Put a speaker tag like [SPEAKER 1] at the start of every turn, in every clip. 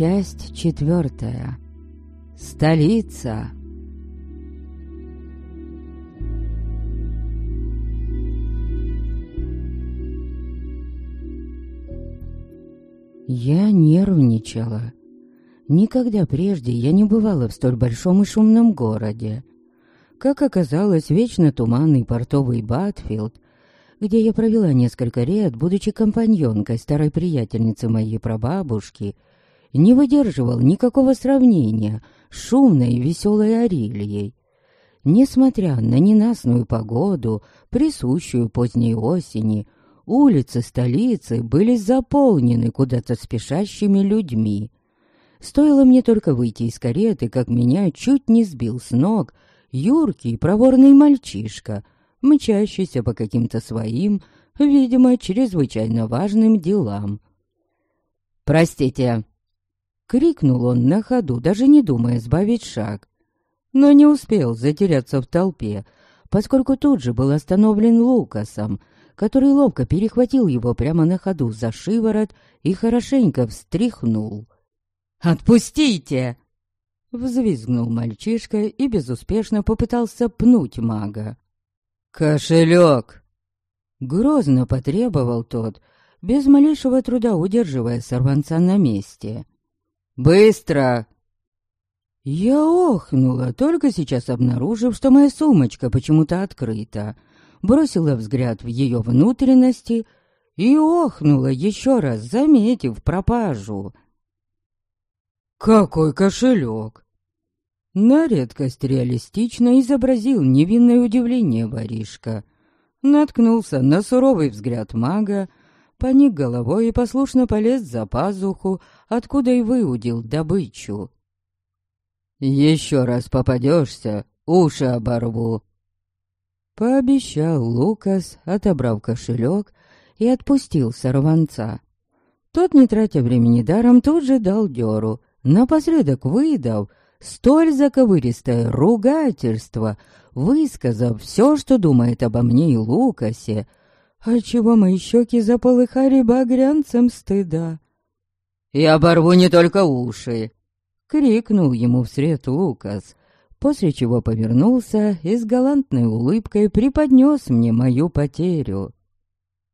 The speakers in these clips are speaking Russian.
[SPEAKER 1] Часть четвертая. Столица. Я нервничала. Никогда прежде я не бывала в столь большом и шумном городе. Как оказалось, вечно туманный портовый Батфилд, где я провела несколько лет, будучи компаньонкой старой приятельницы моей прабабушки, не выдерживал никакого сравнения с шумной и веселой Арилией. Несмотря на ненастную погоду, присущую поздней осени, улицы столицы были заполнены куда-то спешащими людьми. Стоило мне только выйти из кареты, как меня чуть не сбил с ног юркий проворный мальчишка, мчащийся по каким-то своим, видимо, чрезвычайно важным делам. «Простите!» — крикнул он на ходу, даже не думая сбавить шаг. Но не успел затеряться в толпе, поскольку тут же был остановлен Лукасом, который ловко перехватил его прямо на ходу за шиворот и хорошенько встряхнул. «Отпустите!» Взвизгнул мальчишка и безуспешно попытался пнуть мага. «Кошелек!» Грозно потребовал тот, без малейшего труда удерживая сорванца на месте. «Быстро!» Я охнула, только сейчас обнаружив, что моя сумочка почему-то открыта. Бросила взгляд в ее внутренности и охнула еще раз, заметив пропажу. «Какой кошелек!» На редкость реалистично изобразил невинное удивление воришка. Наткнулся на суровый взгляд мага, поник головой и послушно полез за пазуху, откуда и выудил добычу. «Еще раз попадешься, уши оборву!» Пообещал Лукас, отобрав кошелек и отпустил сорванца. Тот, не тратя времени даром, тут же дал дёру, напоследок выдав столь заковыристое ругательство, высказав все, что думает обо мне и Лукасе, отчего мои щеки заполыхали багрянцем стыда. «Я оборву не только уши!» — крикнул ему вслед Лукас, после чего повернулся и с галантной улыбкой преподнес мне мою потерю.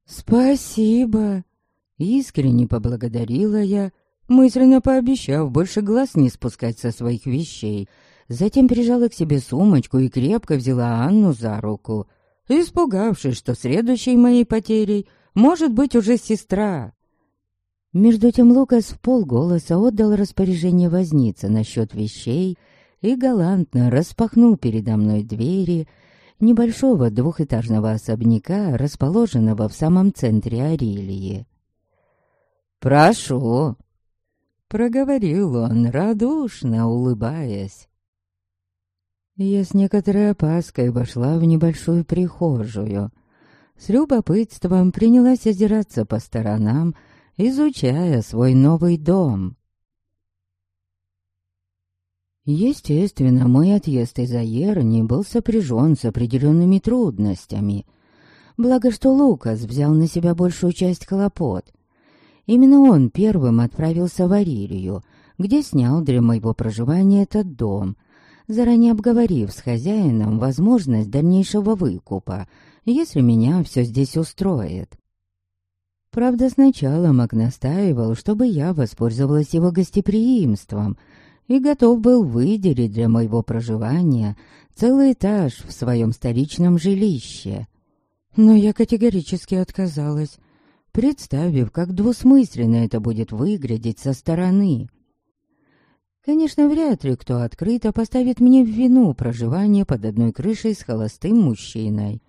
[SPEAKER 1] «Спасибо!» — искренне поблагодарила я, — мысленно пообещав больше глаз не спускать со своих вещей. Затем прижала к себе сумочку и крепко взяла Анну за руку, испугавшись, что следующей моей потерей может быть уже сестра. Между тем Лукас в полголоса отдал распоряжение возниться насчет вещей и галантно распахнул передо мной двери небольшого двухэтажного особняка, расположенного в самом центре Арилии. «Прошу!» Проговорил он, радушно улыбаясь. Я с некоторой опаской вошла в небольшую прихожую. С любопытством принялась озираться по сторонам, изучая свой новый дом. Естественно, мой отъезд из Аерни был сопряжен с определенными трудностями. Благо, что Лукас взял на себя большую часть хлопот. Именно он первым отправился в Арилию, где снял для моего проживания этот дом, заранее обговорив с хозяином возможность дальнейшего выкупа, если меня все здесь устроит. Правда, сначала Мак настаивал, чтобы я воспользовалась его гостеприимством и готов был выделить для моего проживания целый этаж в своем столичном жилище. Но я категорически отказалась, представив, как двусмысленно это будет выглядеть со стороны. Конечно, вряд ли кто открыто поставит мне в вину проживание под одной крышей с холостым мужчиной.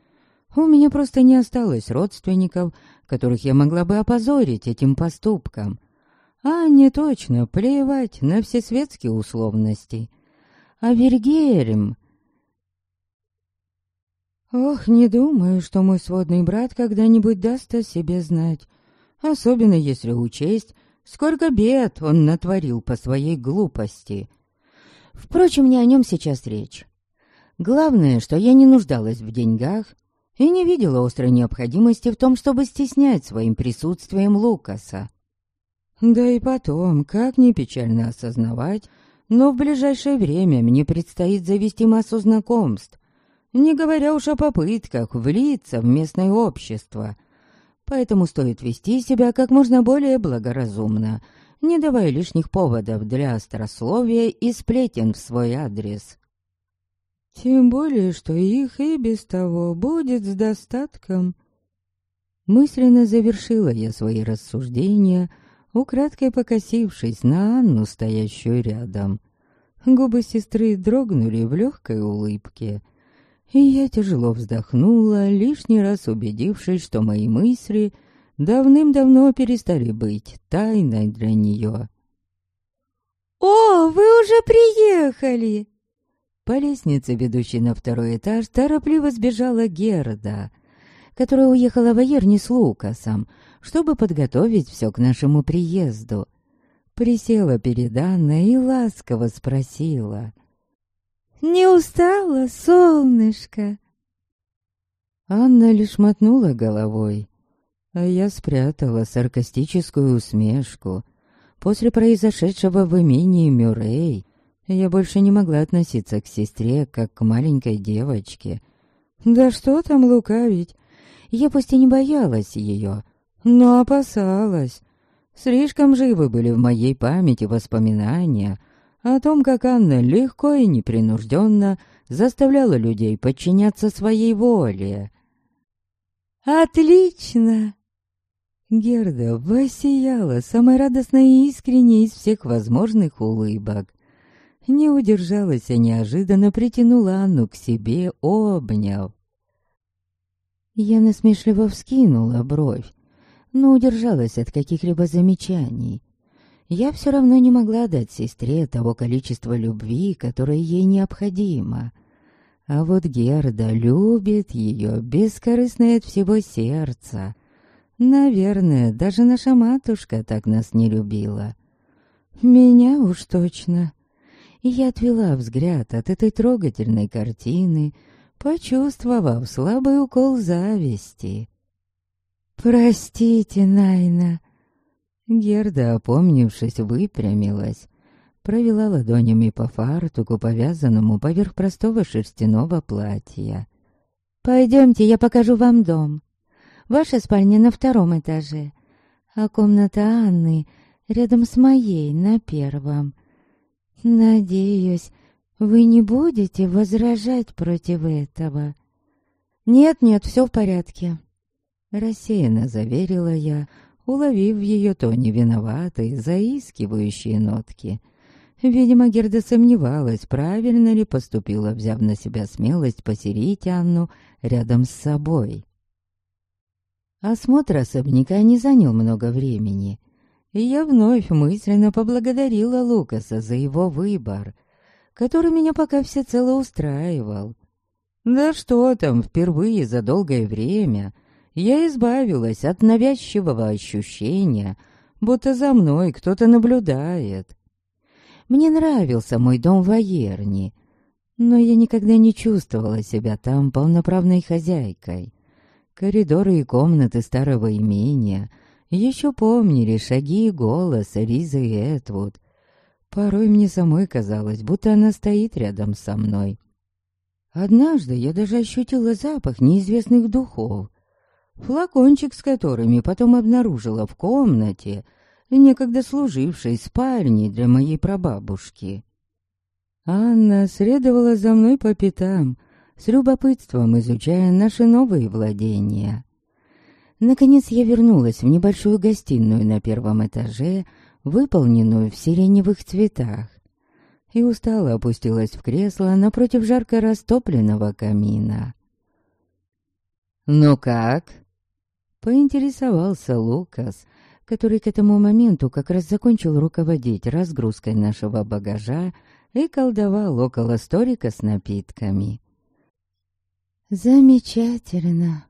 [SPEAKER 1] У меня просто не осталось родственников, которых я могла бы опозорить этим поступком. А не точно плевать на все светские условности. А Вергерем Ох, не думаю, что мой сводный брат когда-нибудь даст о себе знать. Особенно если учесть, сколько бед он натворил по своей глупости. Впрочем, не о нем сейчас речь. Главное, что я не нуждалась в деньгах и не видела острой необходимости в том, чтобы стеснять своим присутствием Лукаса. Да и потом, как не печально осознавать, но в ближайшее время мне предстоит завести массу знакомств, не говоря уж о попытках влиться в местное общество. Поэтому стоит вести себя как можно более благоразумно, не давая лишних поводов для острословия и сплетен в свой адрес. Тем более, что их и без того будет с достатком. Мысленно завершила я свои рассуждения, украдкой покосившись на Анну, стоящую рядом. Губы сестры дрогнули в легкой улыбке, и я тяжело вздохнула, лишний раз убедившись, что мои мысли давным-давно перестали быть тайной для нее.
[SPEAKER 2] «О, вы уже приехали!»
[SPEAKER 1] По лестнице, ведущей на второй этаж, торопливо сбежала Герда, которая уехала в Аерни с Лукасом, чтобы подготовить все к нашему приезду. Присела перед Анной и ласково спросила.
[SPEAKER 2] «Не устала, солнышко?»
[SPEAKER 1] Анна лишь мотнула головой, а я спрятала саркастическую усмешку. После произошедшего в имении Мюррей я больше не могла относиться к сестре, как к маленькой девочке. Да что там лукавить? Я пусть и не боялась ее, но опасалась. Слишком живы были в моей памяти воспоминания о том, как Анна легко и непринужденно заставляла людей подчиняться своей воле.
[SPEAKER 2] «Отлично!»
[SPEAKER 1] Герда воссияла самой радостной и искренней из всех возможных улыбок. Не удержалась, а неожиданно притянула Анну к себе, обняв. Я насмешливо вскинула бровь, но удержалась от каких-либо замечаний. Я все равно не могла дать сестре того количества любви, которое ей необходимо. А вот Герда любит ее, бескорыстно от всего сердца. Наверное, даже наша матушка так нас не любила. Меня уж точно и я отвела взгляд от этой трогательной картины, почувствовав слабый укол зависти. «Простите, Найна!» Герда, опомнившись, выпрямилась, провела ладонями по фартуку, повязанному поверх простого шерстяного платья. «Пойдемте, я покажу вам дом. Ваша спальня на втором этаже, а комната Анны рядом с моей на первом. «Надеюсь, вы не будете возражать против этого?» «Нет-нет, все в порядке», — рассеянно заверила я, уловив в ее тоне виноватые, заискивающие нотки. Видимо, Герда сомневалась, правильно ли поступила, взяв на себя смелость поселить Анну рядом с собой. Осмотр особняка не занял много времени и я вновь мысленно поблагодарила Лукаса за его выбор, который меня пока всецело устраивал. Да что там, впервые за долгое время я избавилась от навязчивого ощущения, будто за мной кто-то наблюдает. Мне нравился мой дом в Аерне, но я никогда не чувствовала себя там полноправной хозяйкой. Коридоры и комнаты старого имения — еще помнили шаги и голос Ризы Этвуд. Порой мне самой казалось, будто она стоит рядом со мной. Однажды я даже ощутила запах неизвестных духов, флакончик с которыми потом обнаружила в комнате, некогда служившей спальней для моей прабабушки. Анна следовала за мной по пятам, с любопытством изучая наши новые владения. Наконец я вернулась в небольшую гостиную на первом этаже, выполненную в сиреневых цветах, и устало опустилась в кресло напротив жарко растопленного камина. «Ну как?» — поинтересовался Лукас, который к этому моменту как раз закончил руководить разгрузкой нашего багажа и колдовал около столика с напитками. «Замечательно!»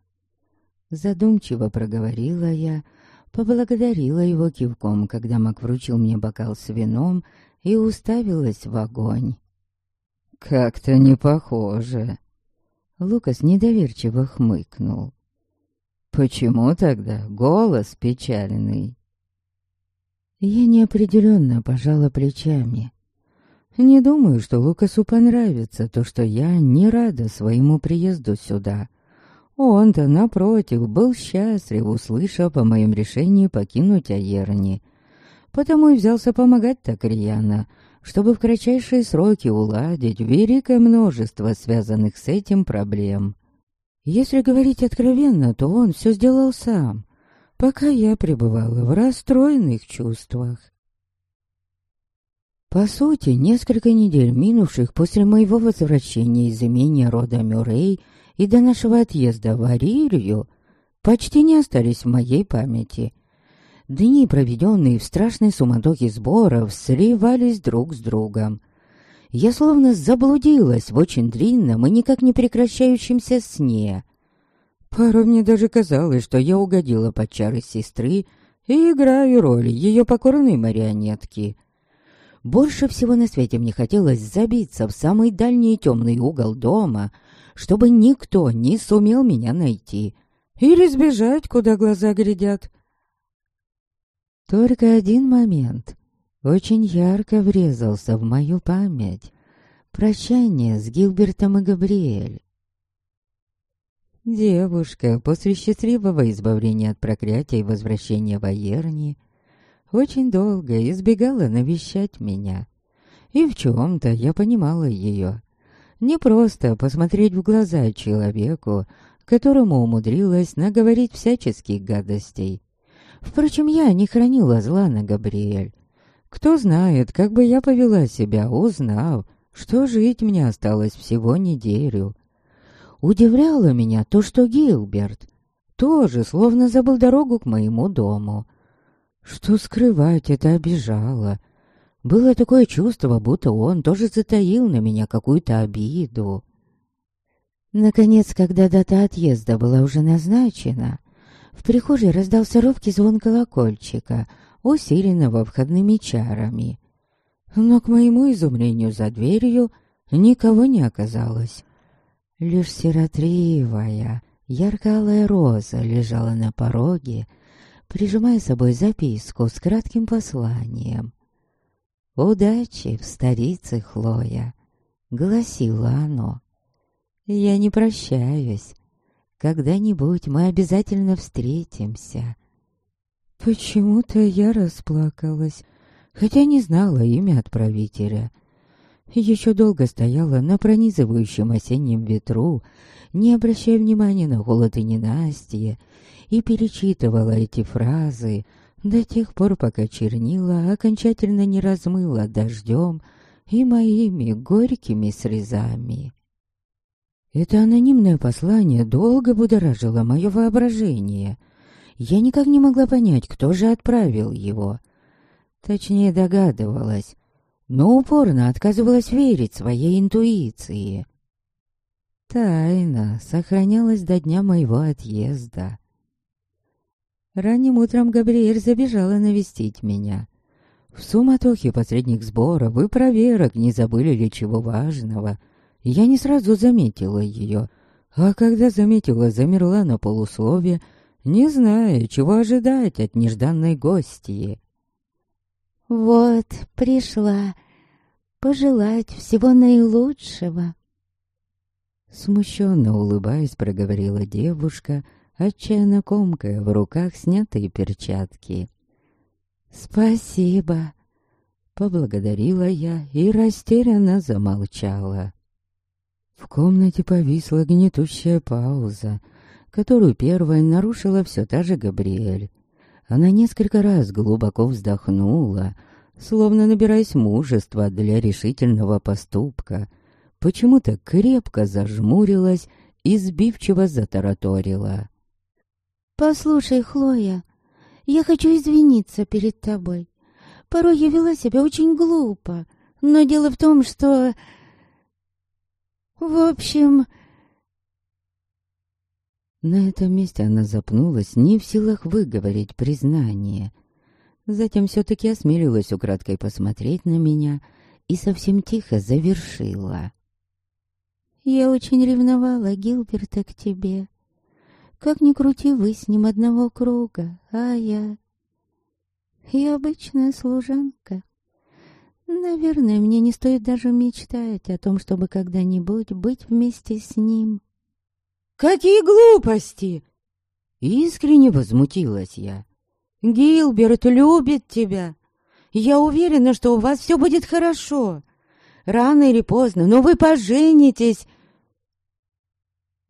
[SPEAKER 1] Задумчиво проговорила я, поблагодарила его кивком, когда Мак вручил мне бокал с вином и уставилась в огонь. «Как-то не похоже». Лукас недоверчиво хмыкнул. «Почему тогда голос печальный?» Я неопределенно пожала плечами. Не думаю, что Лукасу понравится то, что я не рада своему приезду сюда. Он-то, напротив, был счастлив, услышав о моем решении покинуть Аерни. Потому и взялся помогать так рьяно, чтобы в кратчайшие сроки уладить великое множество связанных с этим проблем. Если говорить откровенно, то он все сделал сам, пока я пребывала в расстроенных чувствах. По сути, несколько недель минувших после моего возвращения из имения рода Мюррей и до нашего отъезда в Аририю почти не остались в моей памяти. Дни, проведенные в страшной суматохе сборов, сливались друг с другом. Я словно заблудилась в очень длинном и никак не прекращающемся сне. Порой мне даже казалось, что я угодила под чары сестры и играю роль ее покорной марионетки — больше всего на свете мне хотелось забиться в самый дальний темный угол дома, чтобы никто не сумел меня найти. Или сбежать, куда глаза глядят. Только один момент очень ярко врезался в мою память. Прощание с Гилбертом и Габриэль. Девушка после счастливого избавления от проклятия и возвращения в Аерни очень долго избегала навещать меня. И в чем-то я понимала ее. Не просто посмотреть в глаза человеку, которому умудрилась наговорить всяческих гадостей. Впрочем, я не хранила зла на Габриэль. Кто знает, как бы я повела себя, узнав, что жить мне осталось всего неделю. Удивляло меня то, что Гилберт тоже словно забыл дорогу к моему дому — что скрывать это обижало. Было такое чувство, будто он тоже затаил на меня какую-то обиду. Наконец, когда дата отъезда была уже назначена, в прихожей раздался ровкий звон колокольчика, усиленного входными чарами. Но, к моему изумлению, за дверью никого не оказалось. Лишь сиротливая, ярко-алая роза лежала на пороге, прижимая с собой записку с кратким посланием. «Удачи в столице, Хлоя!» — гласило оно. «Я не прощаюсь. Когда-нибудь мы обязательно встретимся». Почему-то я расплакалась, хотя не знала имя отправителя. Еще долго стояла на пронизывающем осеннем ветру, не обращая внимания на голод и ненастье, и перечитывала эти фразы до тех пор, пока чернила окончательно не размыла дождем и моими горькими слезами. Это анонимное послание долго будоражило мое воображение. Я никак не могла понять, кто же отправил его. Точнее, догадывалась, но упорно отказывалась верить своей интуиции. Тайна сохранялась до дня моего отъезда. Ранним утром Габриэль забежала навестить меня. В суматохе последних сборов и проверок не забыли ли чего важного. Я не сразу заметила ее, а когда заметила, замерла на полуслове, не зная, чего ожидать от нежданной гостьи.
[SPEAKER 2] «Вот, пришла пожелать всего наилучшего»,
[SPEAKER 1] Смущенно улыбаясь, проговорила девушка — отчаянно комкая в руках снятые перчатки. «Спасибо!» Поблагодарила я и растерянно замолчала. В комнате повисла гнетущая пауза, которую первой нарушила все та же Габриэль. Она несколько раз глубоко вздохнула, словно набираясь мужества для решительного поступка. Почему-то крепко зажмурилась и сбивчиво затараторила.
[SPEAKER 2] «Послушай, Хлоя, я хочу извиниться перед тобой. Порой я вела себя очень глупо, но дело в том, что... В общем...»
[SPEAKER 1] На этом месте она запнулась, не в силах выговорить признание. Затем все-таки осмелилась украдкой посмотреть на меня и совсем тихо завершила.
[SPEAKER 2] «Я очень ревновала Гилберта к тебе. Как ни крути, вы с ним одного круга, а я... и обычная служанка. Наверное, мне не стоит даже мечтать о том, чтобы когда-нибудь быть вместе с ним.
[SPEAKER 1] «Какие глупости!» Искренне возмутилась я. «Гилберт любит тебя. Я уверена, что у вас все будет хорошо. Рано или поздно, но вы поженитесь!»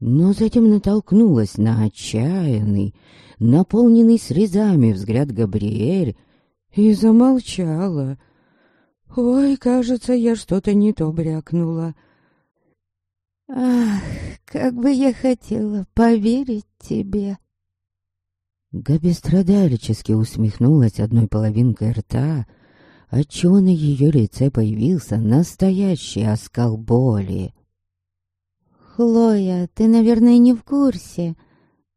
[SPEAKER 1] Но затем натолкнулась на отчаянный, наполненный срезами взгляд Габриэль и замолчала. «Ой, кажется, я что-то не то брякнула».
[SPEAKER 2] «Ах, как бы я хотела поверить тебе!»
[SPEAKER 1] Габи страдальчески усмехнулась одной половинкой рта, отчего на ее лице появился настоящий оскал боли.
[SPEAKER 2] «Хлоя, ты, наверное, не в курсе,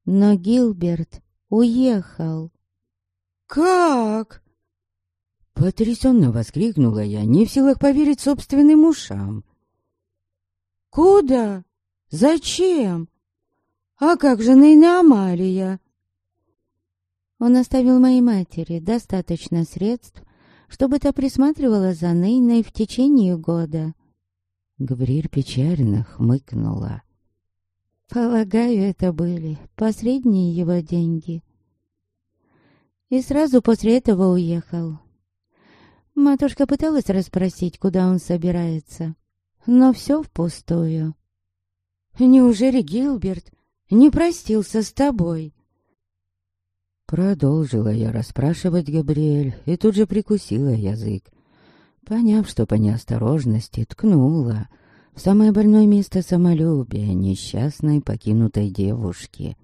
[SPEAKER 2] но Гилберт уехал».
[SPEAKER 1] «Как?» Потрясенно воскликнула я, не в силах поверить собственным ушам. «Куда? Зачем? А как же Нейна Амалия?»
[SPEAKER 2] Он оставил моей матери достаточно средств, чтобы та присматривала за Нейной в течение года.
[SPEAKER 1] Гавриэль печально хмыкнула.
[SPEAKER 2] Полагаю, это были последние его деньги. И сразу после этого уехал. Матушка пыталась расспросить, куда он собирается, но все впустую.
[SPEAKER 1] «Неужели Гилберт не простился с тобой?» Продолжила я расспрашивать Габриэль и тут же прикусила язык. Поняв, что по неосторожности ткнула в самое больное место самолюбия несчастной покинутой девушки.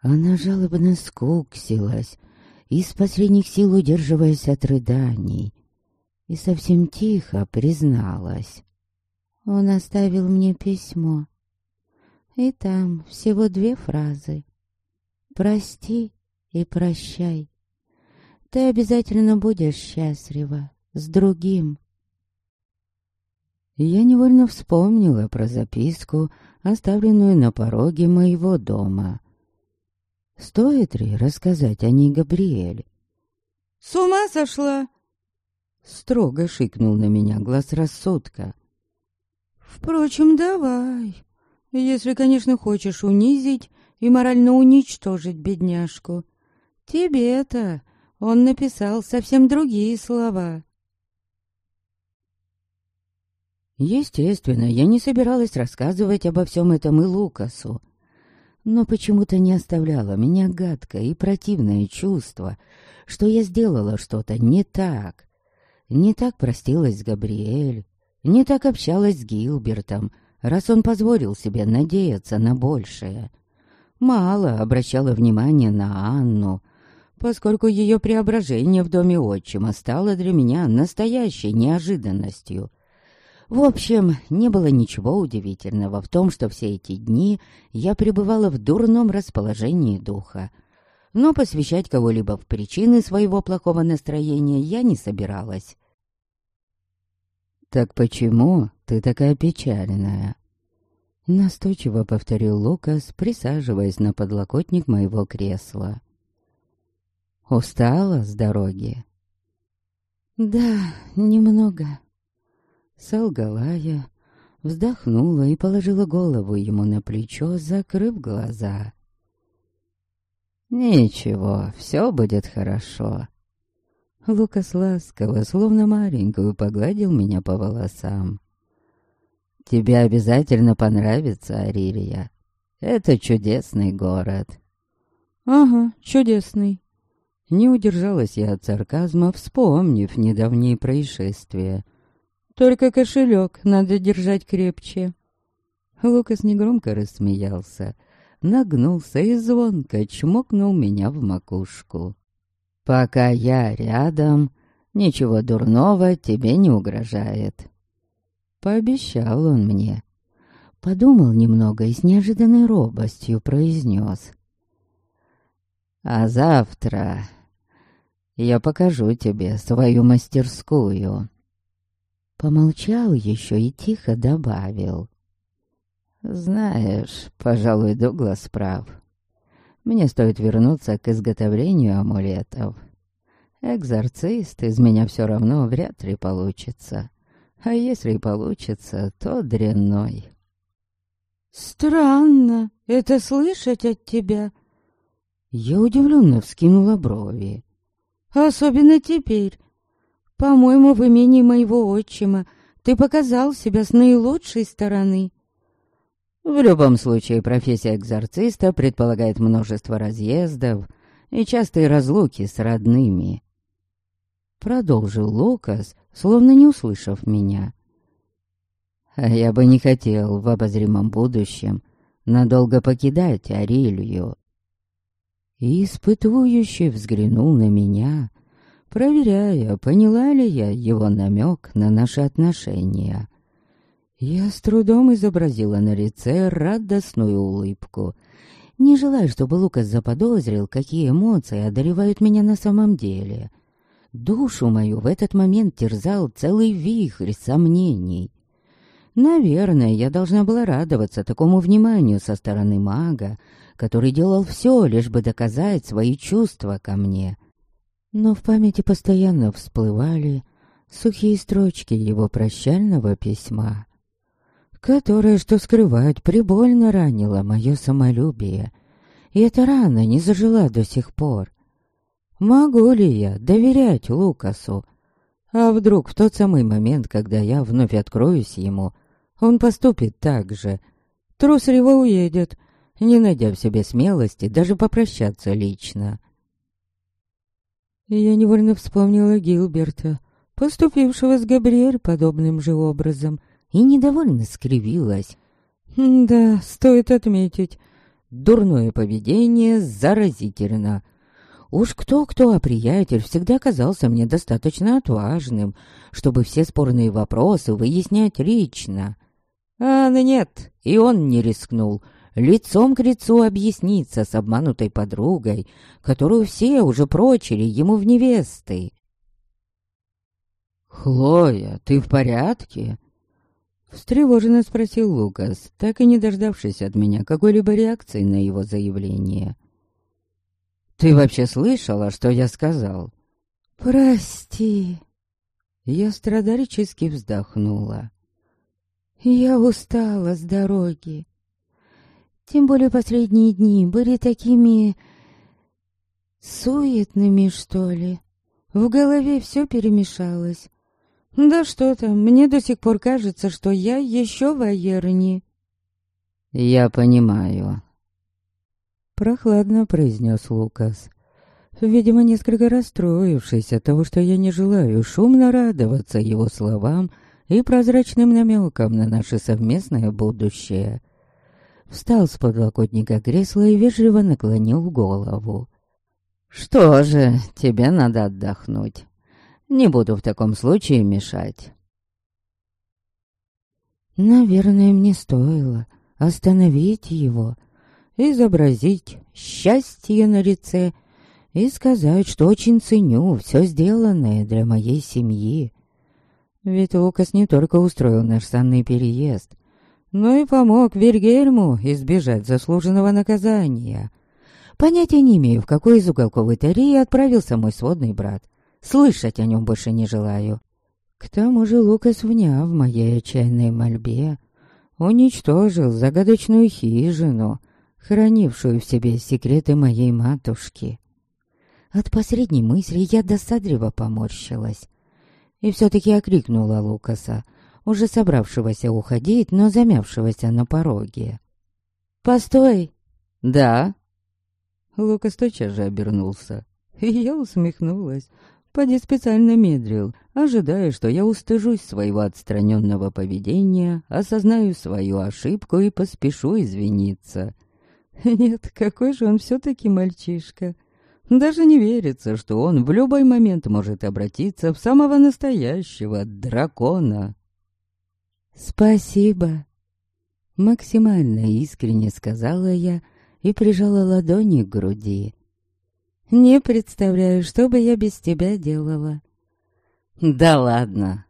[SPEAKER 1] Она жалобно скуксилась, из последних сил удерживаясь от рыданий, и совсем тихо призналась.
[SPEAKER 2] Он оставил мне письмо, и там всего две фразы. «Прости и прощай. Ты обязательно будешь счастлива с другим.
[SPEAKER 1] Я невольно вспомнила про записку, оставленную на пороге моего дома. Стоит ли рассказать о ней Габриэль? «С ума сошла!» Строго шикнул на меня глаз рассудка. «Впрочем, давай, если, конечно, хочешь унизить и морально уничтожить бедняжку. Тебе-то он написал совсем другие слова. Естественно, я не собиралась рассказывать обо всем этом и Лукасу. Но почему-то не оставляло меня гадкое и противное чувство, что я сделала что-то не так. Не так простилась с Габриэль, не так общалась с Гилбертом, раз он позволил себе надеяться на большее. Мало обращала внимания на Анну, поскольку ее преображение в доме отчима стало для меня настоящей неожиданностью. В общем, не было ничего удивительного в том, что все эти дни я пребывала в дурном расположении духа. Но посвящать кого-либо в причины своего плохого настроения я не собиралась. «Так почему ты такая печальная?» Настойчиво повторил Лукас, присаживаясь на подлокотник моего кресла. Устала с дороги?»
[SPEAKER 2] «Да, немного».
[SPEAKER 1] Солгала я, вздохнула и положила голову ему на плечо, закрыв глаза. «Ничего, все будет хорошо». Лукас ласково, словно маленькую, погладил меня по волосам. «Тебе обязательно понравится, Арилия. Это чудесный город». «Ага, чудесный», не удержалась я от сарказма, вспомнив недавние происшествия. Только кошелек надо держать крепче. Лукас негромко рассмеялся, нагнулся и звонко чмокнул меня в макушку. «Пока я рядом, ничего дурного тебе не угрожает». Пообещал он мне. Подумал немного и с неожиданной робостью произнес. «А завтра я покажу тебе свою мастерскую». Помолчал еще и тихо добавил. «Знаешь, пожалуй, Дуглас прав. Мне стоит вернуться к изготовлению амулетов. Экзорцист из меня все равно вряд ли получится. А если и получится, то дрянной.
[SPEAKER 2] «Странно это слышать от тебя».
[SPEAKER 1] Я удивленно вскинула брови.
[SPEAKER 2] «Особенно теперь. По-моему, в имении моего отчима ты показал себя с наилучшей стороны».
[SPEAKER 1] В любом случае, профессия экзорциста предполагает множество разъездов и частые разлуки с родными. Продолжил Лукас, словно не услышав меня. А я бы не хотел в обозримом будущем надолго покидать Арилью. И испытующий взглянул на меня, проверяя, поняла ли я его намек на наши отношения. Я с трудом изобразила на лице радостную улыбку, не желая, чтобы Лукас заподозрил, какие эмоции одолевают меня на самом деле. Душу мою в этот момент терзал целый вихрь сомнений. Наверное, я должна была радоваться такому вниманию со стороны мага, который делал все, лишь бы доказать свои чувства ко мне. Но в памяти постоянно всплывали сухие строчки его прощального письма, которое, что скрывать, прибольно ранило мое самолюбие, и эта рана не зажила до сих пор. Могу ли я доверять Лукасу? А вдруг в тот самый момент, когда я вновь откроюсь ему, он поступит так же? Трусливо уедет, не найдя в себе смелости даже попрощаться лично. Я невольно вспомнила Гилберта, поступившего с Габриэль подобным же образом, и недовольно скривилась. Да, стоит отметить, дурное поведение заразительно — Уж кто-кто, а приятель всегда казался мне достаточно отважным, чтобы все спорные вопросы выяснять лично. А нет, и он не рискнул лицом к лицу объясниться с обманутой подругой, которую все уже прочили ему в невесты. «Хлоя, ты в порядке?» Встревоженно спросил Лукас, так и не дождавшись от меня какой-либо реакции на его заявление. Ты вообще слышала, что я сказал?
[SPEAKER 2] Прости.
[SPEAKER 1] Я страдальчески вздохнула.
[SPEAKER 2] Я устала с дороги. Тем более последние дни были такими... суетными, что ли. В голове все перемешалось. Да что там, мне до сих пор кажется, что я еще в Аерне.
[SPEAKER 1] Я понимаю, Прохладно произнес Лукас. Видимо, несколько расстроившись от того, что я не желаю шумно радоваться его словам и прозрачным намекам на наше совместное будущее. Встал с подлокотника кресла и вежливо наклонил голову. «Что же, тебе надо отдохнуть. Не буду в таком случае мешать». Наверное, мне стоило остановить его, — изобразить счастье на лице и сказать, что очень ценю все сделанное для моей семьи. Ведь Лукас не только устроил наш санный переезд, но и помог Вильгельму избежать заслуженного наказания. Понятия не имею, в какой из уголков Итарии отправился мой сводный брат. Слышать о нем больше не желаю. К тому же Лукас, вняв моей отчаянной мольбе, уничтожил загадочную хижину, хранившую в себе секреты моей матушки. От посредней мысли я досадливо поморщилась. И все-таки окрикнула Лукаса, уже собравшегося уходить, но замявшегося на пороге. «Постой!» «Да?» Лукас тотчас же обернулся, и я усмехнулась. Поди специально медлил, ожидая, что я устыжусь своего отстраненного поведения, осознаю свою ошибку и поспешу извиниться. Нет, какой же он все-таки мальчишка. Даже не верится, что он в любой момент может обратиться в самого настоящего дракона. «Спасибо», — максимально искренне сказала я и прижала ладони к груди. «Не представляю, что бы я без тебя делала». «Да ладно».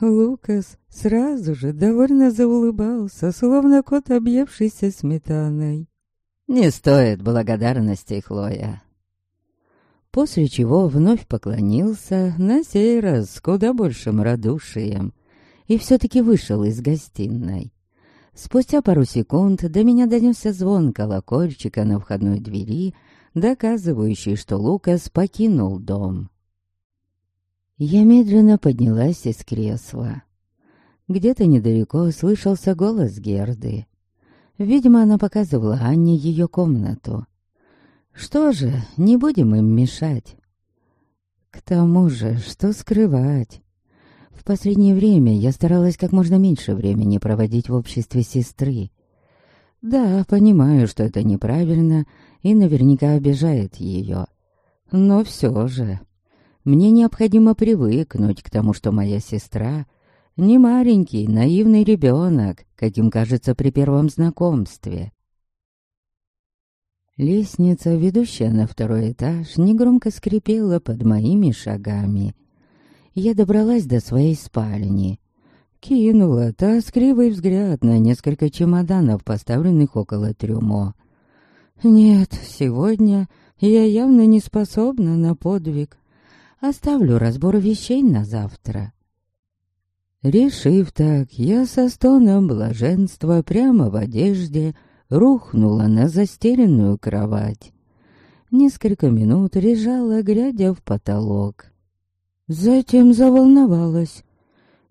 [SPEAKER 1] Лукас сразу же довольно заулыбался, словно кот, объевшийся сметаной. Не стоит благодарности, Хлоя. после чего вновь поклонился, на сей раз с куда большим радушием, и все-таки вышел из гостиной. Спустя пару секунд до меня донесся звон колокольчика на входной двери, доказывающий, что Лукас покинул дом. Я медленно поднялась из кресла. Где-то недалеко слышался голос Герды. Видимо, она показывала Анне ее комнату. Что же, не будем им мешать. К тому же, что скрывать? В последнее время я старалась как можно меньше времени проводить в обществе сестры. Да, понимаю, что это неправильно и наверняка обижает ее. Но все же, мне необходимо привыкнуть к тому, что моя сестра не маленький, наивный ребенок, каким кажется при первом знакомстве. Лестница, ведущая на второй этаж, негромко скрипела под моими шагами. Я добралась до своей спальни. Кинула тоскливый взгляд на несколько чемоданов, поставленных около трюмо. Нет, сегодня я явно не способна на подвиг. Оставлю разбор вещей на завтра. Решив так, я со стоном блаженства прямо в одежде рухнула на застеленную кровать. Несколько минут лежала, глядя в потолок. Затем заволновалась.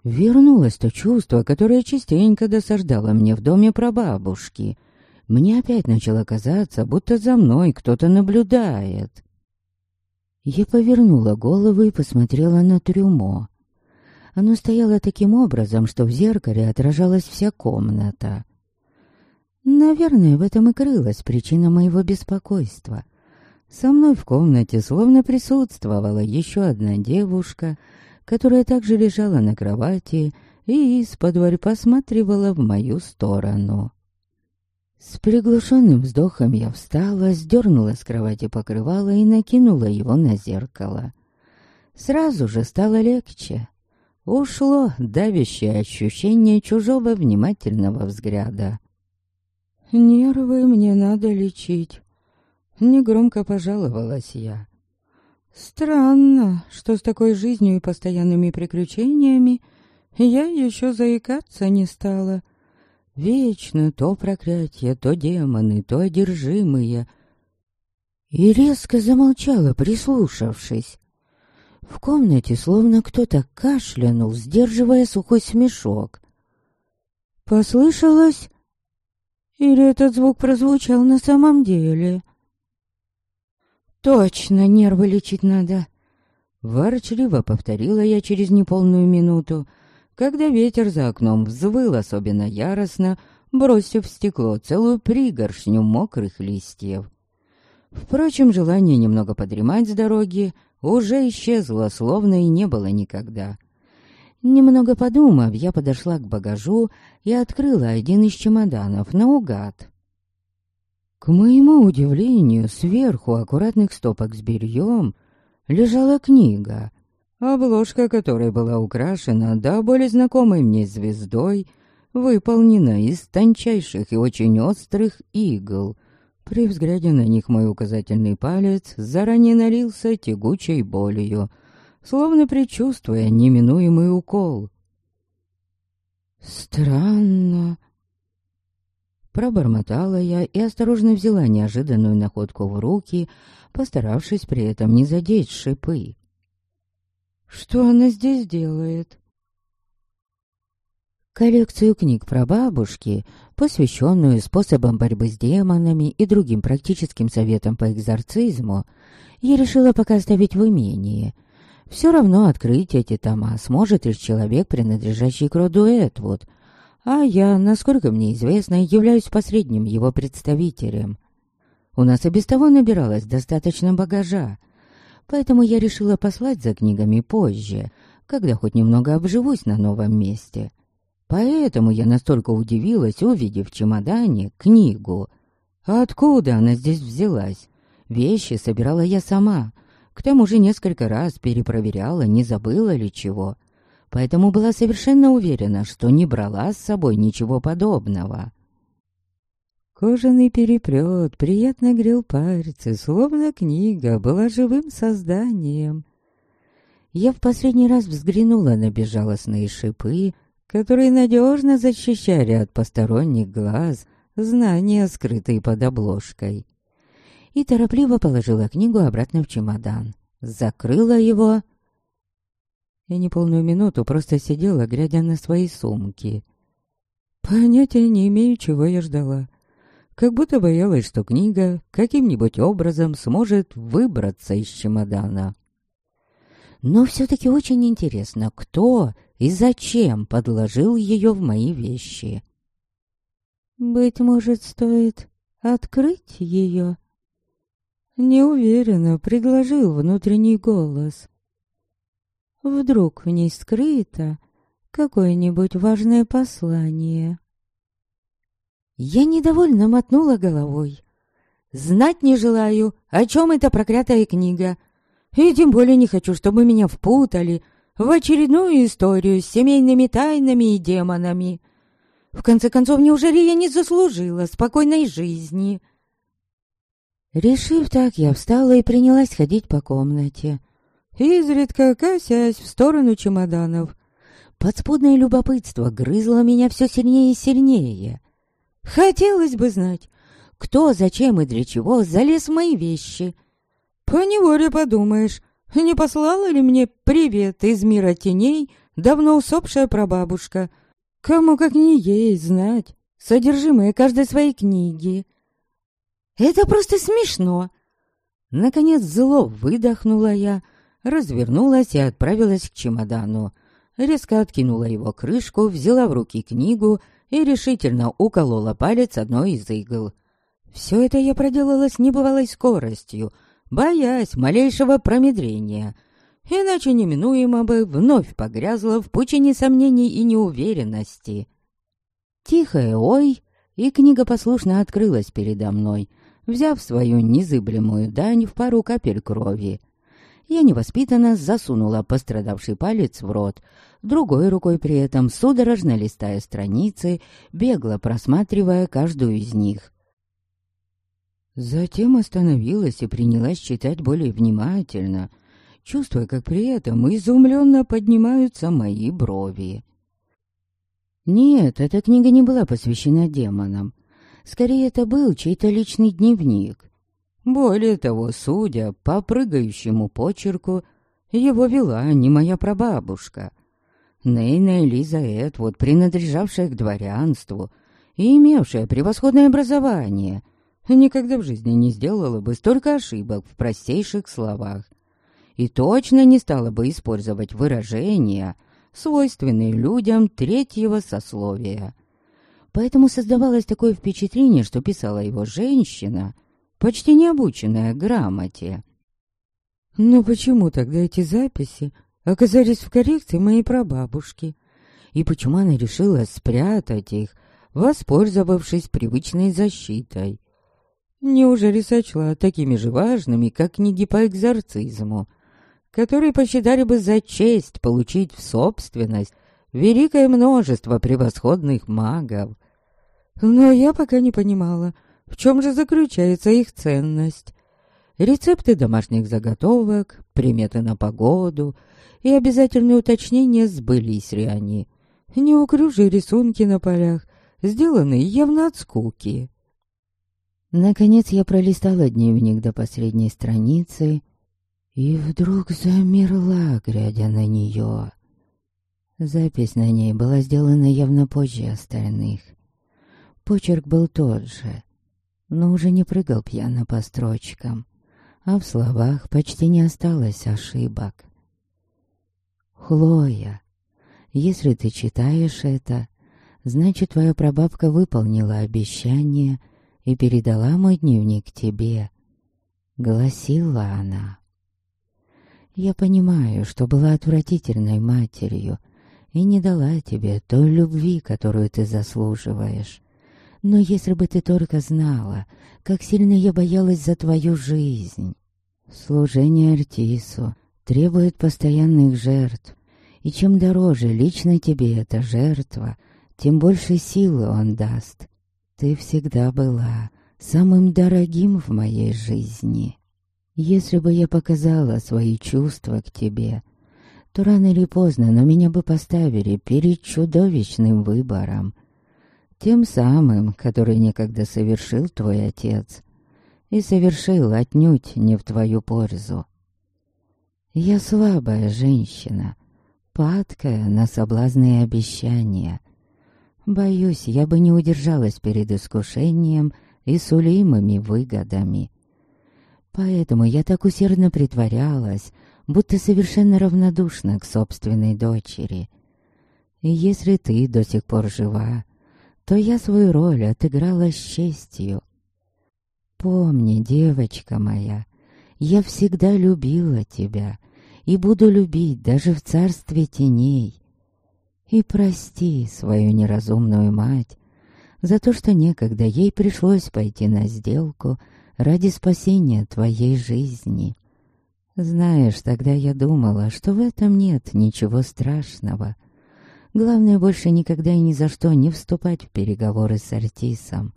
[SPEAKER 1] Вернулось то чувство, которое частенько досаждало мне в доме прабабушки. Мне опять начало казаться, будто за мной кто-то наблюдает. Я повернула голову и посмотрела на трюмо. Оно стояло таким образом, что в зеркале отражалась вся комната. Наверное, в этом и крылась причина моего беспокойства. Со мной в комнате словно присутствовала еще одна девушка, которая также лежала на кровати и из-под посматривала в мою сторону. С приглушенным вздохом я встала, сдернула с кровати покрывало и накинула его на зеркало. Сразу же стало легче. Ушло давящее ощущение чужого внимательного взгляда. «Нервы мне надо лечить», — негромко пожаловалась я. «Странно, что с такой жизнью и постоянными приключениями я еще заикаться не стала. Вечно то проклятие, то демоны, то одержимые». И резко замолчала, прислушавшись. В комнате словно кто-то кашлянул, сдерживая сухой смешок. Послышалось или этот звук прозвучал на самом деле? Точно, нервы лечить надо. Ворчливо повторила я через неполную минуту, когда ветер за окном взвыл особенно яростно, бросив в стекло целую пригоршню мокрых листьев. Впрочем, желание немного подремать с дороги уже исчезло, словно и не было никогда. Немного подумав, я подошла к багажу и открыла один из чемоданов наугад. К моему удивлению, сверху аккуратных стопок с бельем лежала книга, обложка которой была украшена до более знакомой мне звездой, выполнена из тончайших и очень острых игл. При взгляде на них мой указательный палец заранее налился тягучей болью — словно предчувствуя неминуемый укол. «Странно», Пробормотала я и осторожно взяла неожиданную находку в руки, постаравшись при этом не задеть шипы. «Что она здесь делает?» Коллекцию книг про бабушки, посвященную способам борьбы с демонами и другим практическим советам по экзорцизму, я решила пока оставить в имении, все равно открыть эти тома сможет лишь человек, принадлежащий к роду Этвуд, а я, насколько мне известно, являюсь посредним его представителем. У нас и без того набиралось достаточно багажа, поэтому я решила послать за книгами позже, когда хоть немного обживусь на новом месте. Поэтому я настолько удивилась, увидев в чемодане книгу. Откуда она здесь взялась? Вещи собирала я сама, к тому же несколько раз перепроверяла, не забыла ли чего. Поэтому была совершенно уверена, что не брала с собой ничего подобного. Кожаный переплет приятно грел пальцы, словно книга была живым созданием. Я в последний раз взглянула на безжалостные шипы, которые надежно защищали от посторонних глаз знания, скрытые под обложкой. И торопливо положила книгу обратно в чемодан. Закрыла его. Я неполную минуту просто сидела, глядя на свои сумки. Понятия не имею, чего я ждала как будто боялась, что книга каким-нибудь образом сможет выбраться из чемодана. Но все-таки очень интересно, кто и зачем подложил ее в мои вещи.
[SPEAKER 2] «Быть может, стоит открыть ее?»
[SPEAKER 1] Неуверенно предложил внутренний голос.
[SPEAKER 2] Вдруг в ней скрыто какое-нибудь важное послание.
[SPEAKER 1] Я недовольно мотнула головой. Знать не желаю, о чем эта проклятая книга. И тем более не хочу, чтобы меня впутали в очередную историю с семейными тайнами и демонами. В конце концов, неужели я не заслужила спокойной жизни? Решив так, я встала и принялась ходить по комнате, изредка косясь в сторону чемоданов. Подспудное любопытство грызло меня все сильнее и сильнее. Хотелось бы знать, кто, зачем и для чего залез в мои вещи. Поневоле подумаешь, не послала ли мне привет из мира теней давно усопшая прабабушка? Кому как не ей знать содержимое каждой своей книги. Это просто смешно. Наконец зло выдохнула я, развернулась и отправилась к чемодану. Резко откинула его крышку, взяла в руки книгу и решительно уколола палец одной из игл. Все это я проделала с небывалой скоростью, боясь малейшего промедрения, иначе неминуемо бы вновь погрязла в пучине сомнений и неуверенности. Тихое «Ой!» и книга послушно открылась передо мной, взяв свою незыблемую дань в пару капель крови. Я невоспитанно засунула пострадавший палец в рот, другой рукой при этом, судорожно листая страницы, бегло просматривая каждую из них. Затем остановилась и принялась читать более внимательно, чувствуя, как при этом изумленно поднимаются мои брови. Нет, эта книга не была посвящена демонам. Скорее, это был чей-то личный дневник. Более того, судя по прыгающему почерку, его вела не моя прабабушка — Нейна Элиза Этвуд, принадлежавшая к дворянству и имевшая превосходное образование, никогда в жизни не сделала бы столько ошибок в простейших словах и точно не стала бы использовать выражения, свойственные людям третьего сословия. Поэтому создавалось такое впечатление, что писала его женщина, почти не обученная грамоте. Но почему тогда эти записи оказались в коррекции моей прабабушки. И почему она решила спрятать их, воспользовавшись привычной защитой? Неужели сочла такими же важными, как книги по экзорцизму, которые посчитали бы за честь получить в собственность великое множество превосходных магов? Но я пока не понимала, в чем же заключается их ценность. Рецепты домашних заготовок, приметы на погоду — и обязательные уточнения сбылись ли они. Неуклюжие рисунки на полях, сделанные явно от скуки. Наконец я пролистала дневник до последней страницы и вдруг замерла, глядя на нее. Запись на ней была сделана явно позже остальных. Почерк был тот же, но уже не прыгал пьяно по строчкам, а в словах почти не осталось ошибок. Хлоя, если ты читаешь это, значит, твоя прабабка выполнила обещание и передала мой дневник тебе. Гласила она. Я понимаю, что была отвратительной матерью и не дала тебе той любви, которую ты заслуживаешь. Но если бы ты только знала, как сильно я боялась за твою жизнь. Служение Артису требует постоянных жертв, и чем дороже лично тебе эта жертва, тем больше силы он даст. Ты всегда была самым дорогим в моей жизни. Если бы я показала свои чувства к тебе, то рано или поздно на меня бы поставили перед чудовищным выбором. Тем самым, который некогда совершил твой отец, и совершил отнюдь не в твою пользу. Я слабая женщина, падкая на соблазны обещания. Боюсь, я бы не удержалась перед искушением и сулимыми выгодами. Поэтому я так усердно притворялась, будто совершенно равнодушна к собственной дочери. И если ты до сих пор жива, то я свою роль отыграла с честью. Помни, девочка моя, я всегда любила тебя и буду любить даже в царстве теней. И прости свою неразумную мать за то, что некогда ей пришлось пойти на сделку — ради спасения твоей жизни. Знаешь, тогда я думала, что в этом нет ничего страшного. Главное, больше никогда и ни за что не вступать в переговоры с Артисом.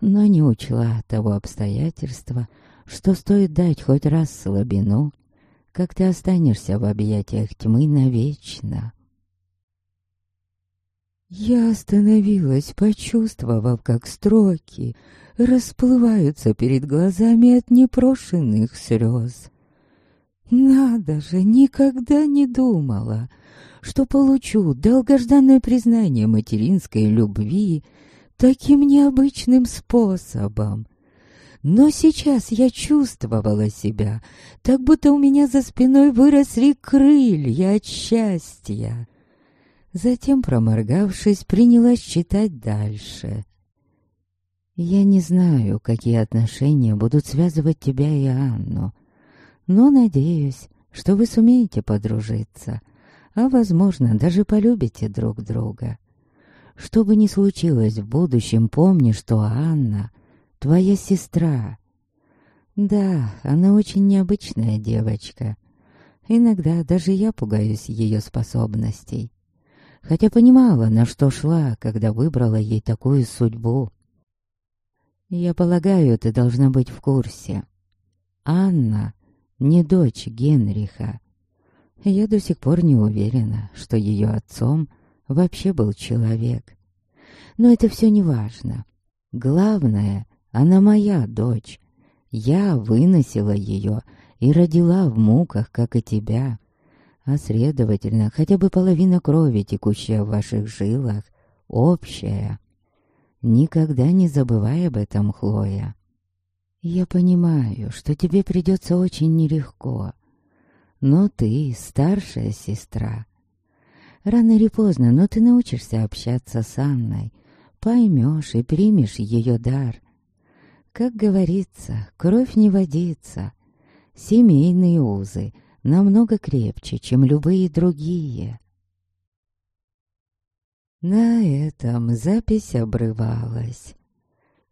[SPEAKER 1] Но не учла того обстоятельства, что стоит дать хоть раз слабину, как ты останешься в объятиях тьмы навечно. Я остановилась, почувствовав, как строки расплываются перед глазами от непрошенных слез. Надо же, никогда не думала, что получу долгожданное признание материнской любви таким необычным способом. Но сейчас я чувствовала себя, так будто у меня за спиной выросли крылья от счастья. Затем, проморгавшись, принялась читать дальше. Я не знаю, какие отношения будут связывать тебя и Анну, но надеюсь, что вы сумеете подружиться, а, возможно, даже полюбите друг друга. Что бы ни случилось в будущем, помни, что Анна — твоя сестра. Да, она очень необычная девочка. Иногда даже я пугаюсь ее способностей. Хотя понимала, на что шла, когда выбрала ей такую судьбу. Я полагаю, ты должна быть в курсе. Анна не дочь Генриха. Я до сих пор не уверена, что ее отцом вообще был человек. Но это все не важно. Главное, она моя дочь. Я выносила ее и родила в муках, как и тебя. А следовательно, хотя бы половина крови, текущая в ваших жилах, общая. Никогда не забывай об этом, Хлоя. Я понимаю, что тебе придется очень нелегко. Но ты старшая сестра. Рано или поздно, но ты научишься общаться с Анной, поймешь и примешь ее дар. Как говорится, кровь не водится. Семейные узы намного крепче, чем любые другие. На этом запись обрывалась.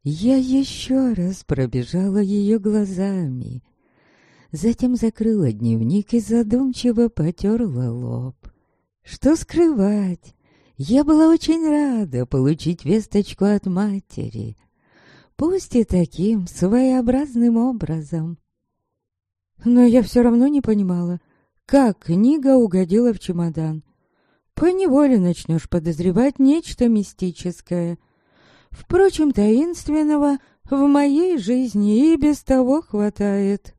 [SPEAKER 1] Я еще раз пробежала ее глазами. Затем закрыла дневник и задумчиво потерла лоб. Что скрывать? Я была очень рада получить весточку от матери. Пусть и таким своеобразным образом. Но я все равно не понимала, как книга угодила в чемодан поневоле начнешь подозревать нечто мистическое. Впрочем, таинственного в моей жизни и без того хватает.